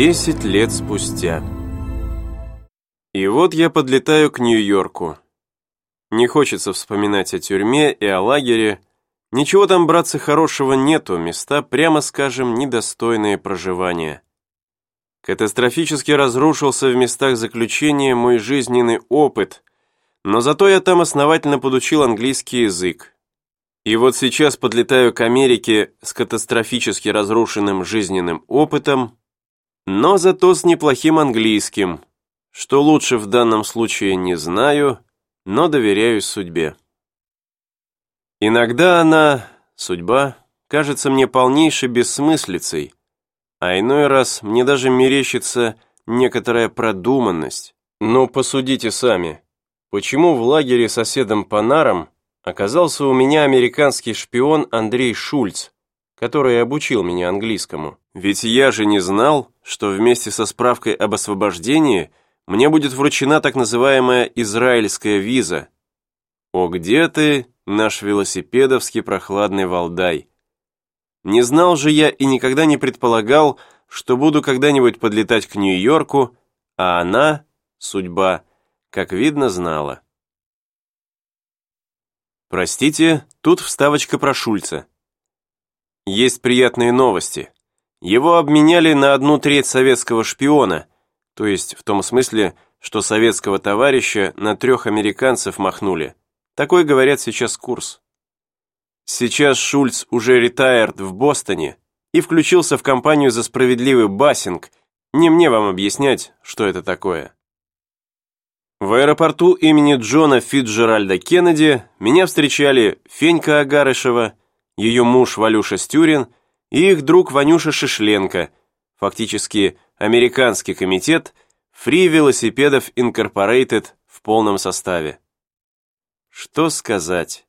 Десять лет спустя. И вот я подлетаю к Нью-Йорку. Не хочется вспоминать о тюрьме и о лагере. Ничего там, братцы, хорошего нету, места, прямо скажем, недостойные проживания. Катастрофически разрушился в местах заключения мой жизненный опыт, но зато я там основательно подучил английский язык. И вот сейчас подлетаю к Америке с катастрофически разрушенным жизненным опытом, но зато с неплохим английским, что лучше в данном случае не знаю, но доверяюсь судьбе. Иногда она, судьба, кажется мне полнейшей бессмыслицей, а иной раз мне даже мерещится некоторая продуманность. Но посудите сами, почему в лагере соседом по нарам оказался у меня американский шпион Андрей Шульц, который обучил меня английскому? Ведь я же не знал, что вместе со справкой об освобождении – мне будет вручена так называемая израильская виза. О, где ты, наш велосипедовский прохладный Валдай? Не знал же я и никогда не предполагал, что буду когда-нибудь подлетать к Нью-Йорку, а она, судьба, как видно, знала. Простите, тут вставочка про Шульца. Есть приятные новости. Его обменяли на одну треть советского шпиона – то есть в том смысле, что советского товарища на трех американцев махнули. Такой, говорят, сейчас курс. Сейчас Шульц уже ретайрд в Бостоне и включился в кампанию за справедливый бассинг. Не мне вам объяснять, что это такое. В аэропорту имени Джона Фитджеральда Кеннеди меня встречали Фенька Агарышева, ее муж Валюша Стюрин и их друг Ванюша Шишленко, фактически Американский комитет Free Велосипедов Incorporated в полном составе. Что сказать?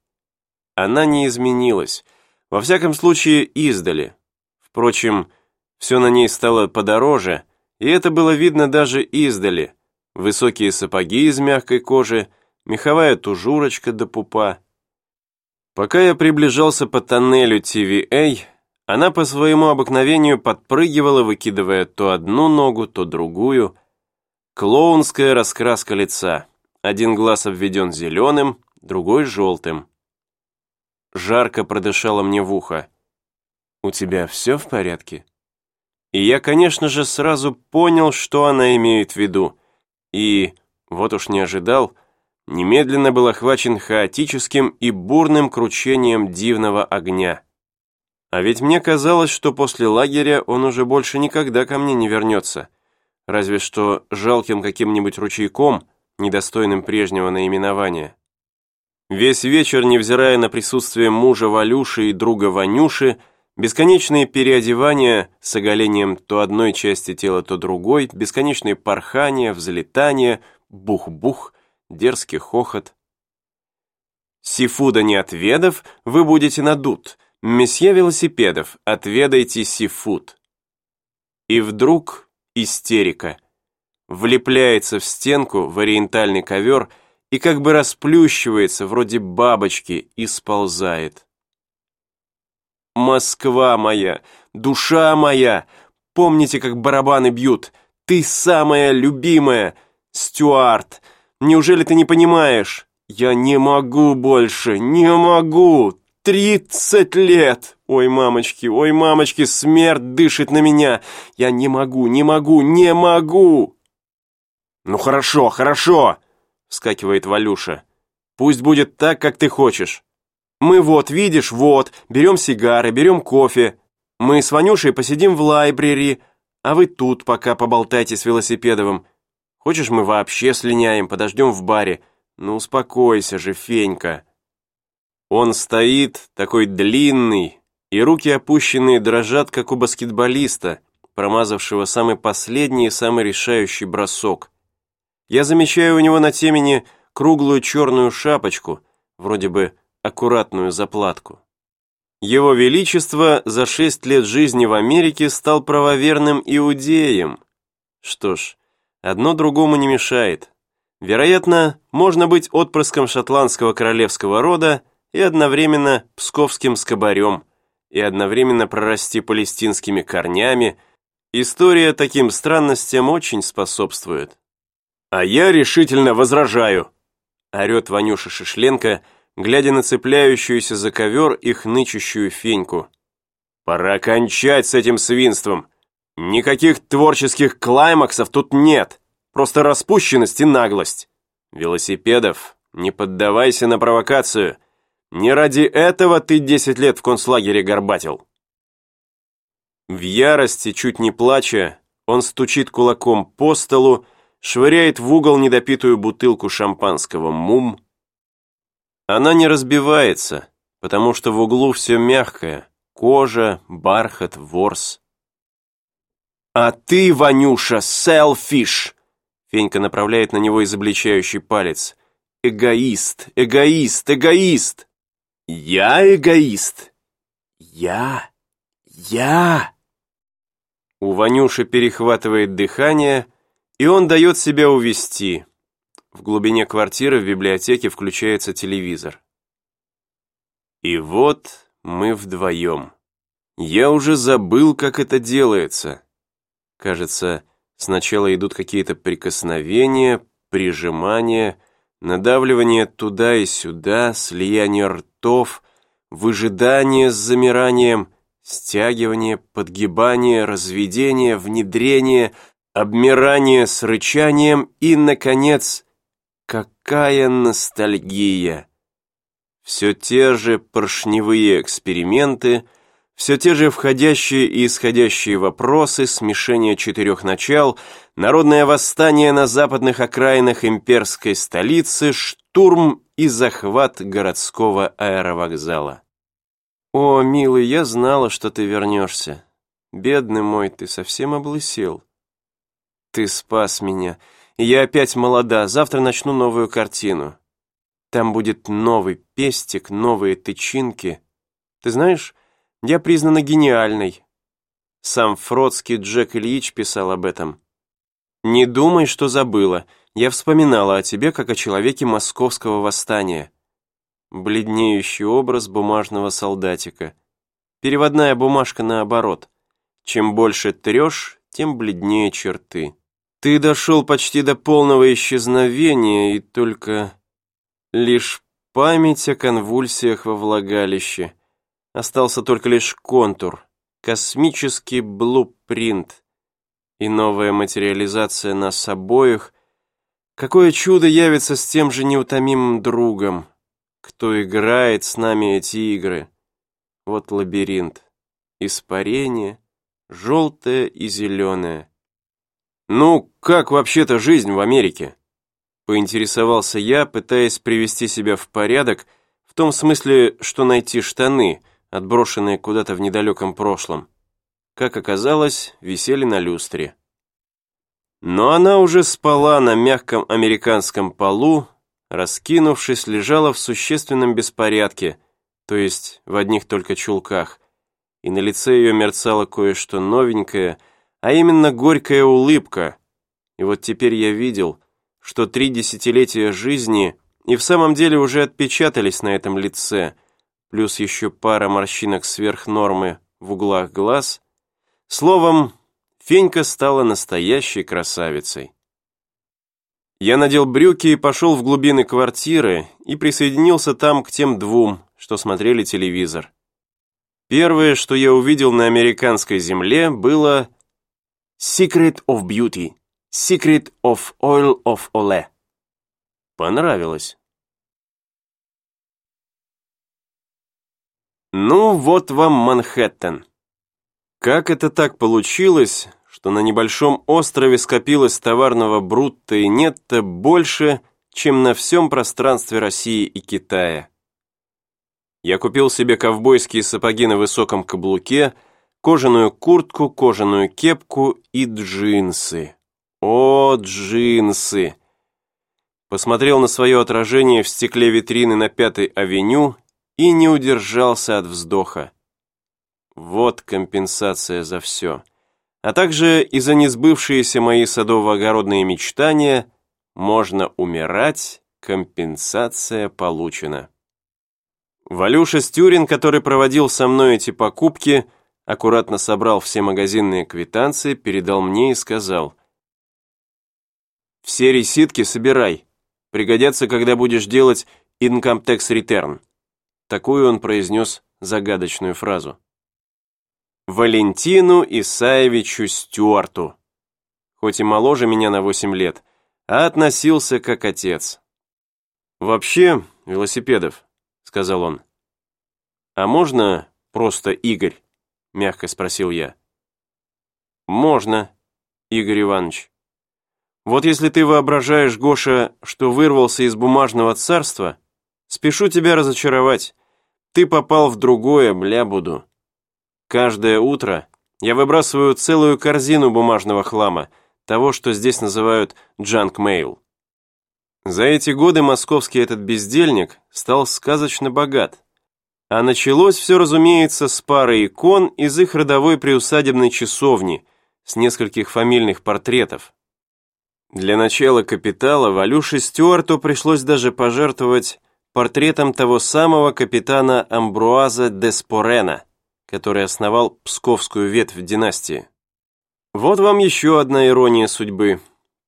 Она не изменилась, во всяком случае издали. Впрочем, все на ней стало подороже, и это было видно даже издали. Высокие сапоги из мягкой кожи, меховая тужурочка до пупа. Пока я приближался по тоннелю TVA, она по своему обыкновению подпрыгивала, выкидывая то одну ногу, то другую. Клоунская раскраска лица. Один глаз обведен зеленым, другой желтым. Жарко продышала мне в ухо. «У тебя все в порядке?» И я, конечно же, сразу понял, что она имеет в виду. И, вот уж не ожидал, немедленно был охвачен хаотическим и бурным кручением дивного огня. А ведь мне казалось, что после лагеря он уже больше никогда ко мне не вернется. Разве что жалким каким-нибудь ручейком, недостойным прежнего наименования. Весь вечер, невзирая на присутствие мужа Валюши и друга Ванюши, бесконечные переодевания с оголением то одной части тела, то другой, бесконечные порхания, взлетания, бух-бух, дерзкий хохот. Сифуда не отведав, вы будете надут – «Месье велосипедов, отведайте сифуд». И вдруг истерика. Влепляется в стенку в ориентальный ковер и как бы расплющивается, вроде бабочки, и сползает. «Москва моя, душа моя, помните, как барабаны бьют? Ты самая любимая, Стюарт, неужели ты не понимаешь? Я не могу больше, не могу, Тридцать лет! Ой, мамочки, ой, мамочки, смерть дышит на меня! Я не могу, не могу, не могу!» «Ну хорошо, хорошо!» — вскакивает Валюша. «Пусть будет так, как ты хочешь. Мы вот, видишь, вот, берем сигары, берем кофе. Мы с Ванюшей посидим в лайбрери, а вы тут пока поболтайте с Велосипедовым. Хочешь, мы вообще слиняем, подождем в баре? Ну успокойся же, Фенька!» Он стоит, такой длинный, и руки опущенные дрожат, как у баскетболиста, промазавшего самый последний и самый решающий бросок. Я замечаю у него на темени круглую черную шапочку, вроде бы аккуратную заплатку. Его Величество за шесть лет жизни в Америке стал правоверным иудеем. Что ж, одно другому не мешает. Вероятно, можно быть отпрыском шотландского королевского рода и одновременно псковским скобарем, и одновременно прорасти палестинскими корнями, История таким странностям очень способствует. А я решительно возражаю, орет Ванюша Шишленко, глядя на цепляющуюся за ковер и хнычущую феньку. Пора кончать с этим свинством. Никаких творческих клаймаксов тут нет. Просто распущенность и наглость. Велосипедов, не поддавайся на провокацию. Не ради этого ты 10 лет в концлагере горбатил. В ярости, чуть не плача, он стучит кулаком по столу, швыряет в угол недопитую бутылку шампанского «Мум». Она не разбивается, потому что в углу все мягкое, кожа, бархат, ворс. «А ты, Ванюша, селфиш!» Фенька направляет на него изобличающий палец. «Эгоист, эгоист, эгоист!» «Я эгоист! Я! Я!» У Ванюши перехватывает дыхание, и он дает себя увести. В глубине квартиры в библиотеке включается телевизор. И вот мы вдвоем. Я уже забыл, как это делается. Кажется, сначала идут какие-то прикосновения, прижимания, надавливание туда и сюда, слияние ртов, выжидание с замиранием — Стягивание, подгибание, разведение, внедрение, обмирание с рычанием и, наконец, какая ностальгия! Все те же поршневые эксперименты, все те же входящие и исходящие вопросы, смешение четырех начал, народное восстание на западных окраинах имперской столицы, штурм и захват городского аэровокзала. «О, милый, я знала, что ты вернешься. Бедный мой, ты совсем облысел. Ты спас меня. Я опять молода, завтра начну новую картину. Там будет новый пестик, новые тычинки. Ты знаешь, я признана гениальной. Сам Фродский Джек Ильич писал об этом. Не думай, что забыла. Я вспоминала о тебе, как о человеке московского восстания бледнеющий образ бумажного солдатика. Переводная бумажка наоборот. Чем больше трешь, тем бледнее черты. Ты дошел почти до полного исчезновения, и только лишь память о конвульсиях во влагалище. Остался только лишь контур, космический блупринт и новая материализация нас обоих. Какое чудо явится с тем же неутомимым другом, кто играет с нами эти игры. Вот лабиринт. Испарение, желтое и зеленое. Ну, как вообще-то жизнь в Америке? Поинтересовался я, пытаясь привести себя в порядок, в том смысле, что найти штаны, отброшенные куда-то в недалеком прошлом. Как оказалось, висели на люстре. Но она уже спала на мягком американском полу, раскинувшись, лежала в существенном беспорядке, то есть в одних только чулках, и на лице ее мерцало кое-что новенькое, а именно горькая улыбка. И вот теперь я видел, что три десятилетия жизни и в самом деле уже отпечатались на этом лице, плюс еще пара морщинок сверх нормы в углах глаз. Словом, Фенька стала настоящей красавицей. Я надел брюки и пошел в глубины квартиры и присоединился там к тем двум, что смотрели телевизор. Первое, что я увидел на американской земле, было «Secret of Beauty», «Secret of Oil of Ole». Понравилось. Ну, вот вам Манхэттен. Как это так получилось, что на небольшом острове скопилось товарного брутто и нетто больше, чем на всем пространстве России и Китая. Я купил себе ковбойские сапоги на высоком каблуке, кожаную куртку, кожаную кепку и джинсы. О, джинсы! Посмотрел на свое отражение в стекле витрины на Пятой авеню и не удержался от вздоха. Вот компенсация за все а также и за несбывшиеся мои садово-огородные мечтания «Можно умирать, компенсация получена». Валюша Стюрин, который проводил со мной эти покупки, аккуратно собрал все магазинные квитанции, передал мне и сказал. «Все реситки собирай. Пригодятся, когда будешь делать Income Tax Return». Такую он произнес загадочную фразу. Валентину Исаевичу Стюарту. Хоть и моложе меня на 8 лет, а относился как отец. «Вообще, велосипедов», — сказал он. «А можно просто Игорь?» — мягко спросил я. «Можно, Игорь Иванович. Вот если ты воображаешь, Гоша, что вырвался из бумажного царства, спешу тебя разочаровать. Ты попал в другое, бля буду. Каждое утро я выбрасываю целую корзину бумажного хлама, того, что здесь называют джанк-мейл. За эти годы московский этот бездельник стал сказочно богат. А началось все, разумеется, с пары икон из их родовой приусадебной часовни, с нескольких фамильных портретов. Для начала капитала Валюше Стюарту пришлось даже пожертвовать портретом того самого капитана Амбруаза де Спорена, который основал Псковскую ветвь династии. Вот вам еще одна ирония судьбы.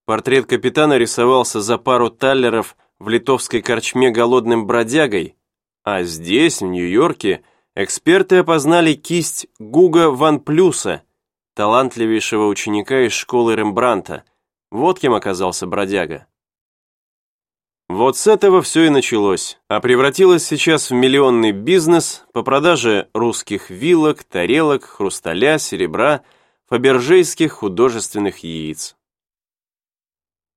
Портрет капитана рисовался за пару таллеров в литовской корчме голодным бродягой, а здесь, в Нью-Йорке, эксперты опознали кисть Гуга Ван Плюса, талантливейшего ученика из школы Рембранта. Вот кем оказался бродяга. Вот с этого все и началось, а превратилось сейчас в миллионный бизнес по продаже русских вилок, тарелок, хрусталя, серебра, фабержейских художественных яиц.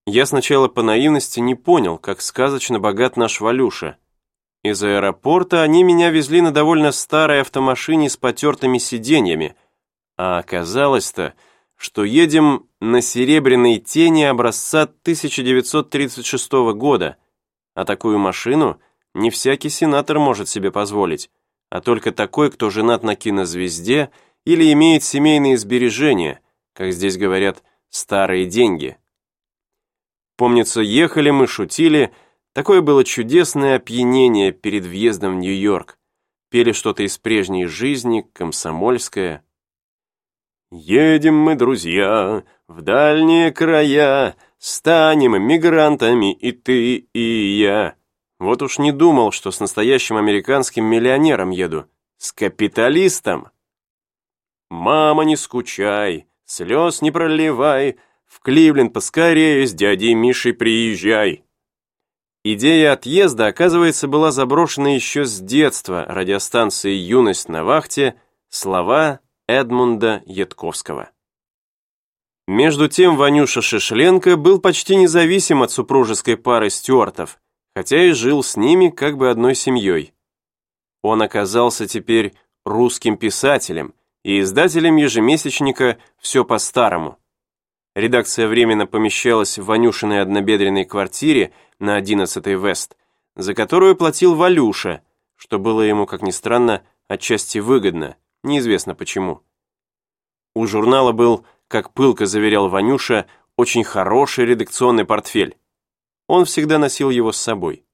Я сначала по наивности не понял, как сказочно богат наш Валюша. Из аэропорта они меня везли на довольно старой автомашине с потертыми сиденьями, а оказалось-то, что едем на серебряной тени образца 1936 года – а такую машину не всякий сенатор может себе позволить, а только такой, кто женат на кинозвезде или имеет семейные сбережения, как здесь говорят, старые деньги. Помнится, ехали мы, шутили, такое было чудесное опьянение перед въездом в Нью-Йорк. Пели что-то из прежней жизни, комсомольское. «Едем мы, друзья, в дальние края, Станем мигрантами и ты, и я. Вот уж не думал, что с настоящим американским миллионером еду. С капиталистом. Мама, не скучай, слез не проливай, в Кливленд поскорее с дядей Мишей приезжай. Идея отъезда, оказывается, была заброшена еще с детства радиостанцией «Юность на вахте» слова Эдмунда Ятковского. Между тем Ванюша Шишленко был почти независим от супружеской пары Стюартов, хотя и жил с ними как бы одной семьей. Он оказался теперь русским писателем и издателем ежемесячника «Все по-старому». Редакция временно помещалась в Ванюшиной однобедренной квартире на 11-й Вест, за которую платил Валюша, что было ему, как ни странно, отчасти выгодно, неизвестно почему. У журнала был как пылко заверял Ванюша, очень хороший редакционный портфель. Он всегда носил его с собой.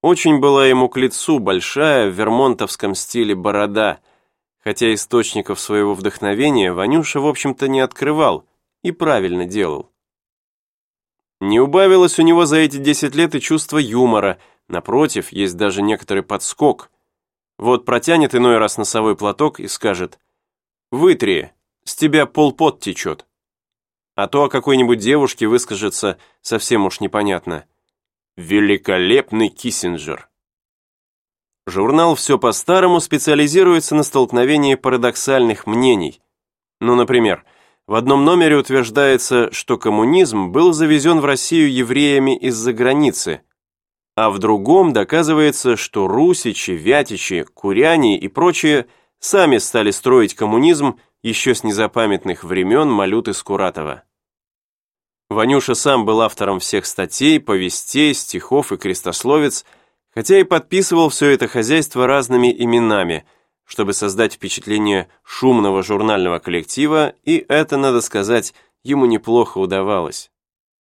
Очень была ему к лицу большая в вермонтовском стиле борода, хотя источников своего вдохновения Ванюша, в общем-то, не открывал и правильно делал. Не убавилось у него за эти 10 лет и чувство юмора, напротив, есть даже некоторый подскок. Вот протянет иной раз носовой платок и скажет «Вытри, с тебя полпот течет. А то о какой-нибудь девушке выскажется совсем уж непонятно. Великолепный Киссинджер. Журнал «Все по-старому» специализируется на столкновении парадоксальных мнений. Ну, например, в одном номере утверждается, что коммунизм был завезен в Россию евреями из-за границы, а в другом доказывается, что русичи, вятичи, куряне и прочие сами стали строить коммунизм еще с незапамятных времен Малюты Скуратова. Ванюша сам был автором всех статей, повестей, стихов и крестословец, хотя и подписывал все это хозяйство разными именами, чтобы создать впечатление шумного журнального коллектива, и это, надо сказать, ему неплохо удавалось.